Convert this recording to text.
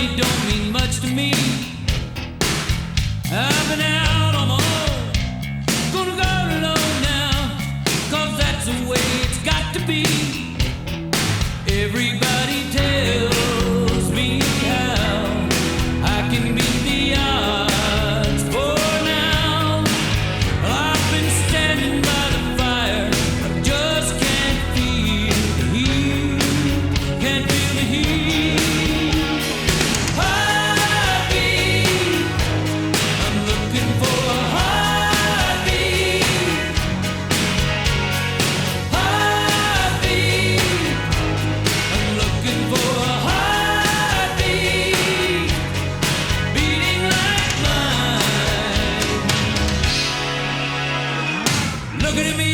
money don't mean much to me. I've been out on my own. Gonna go alone now. Cause that's the way it's got to be. Everybody Looking at me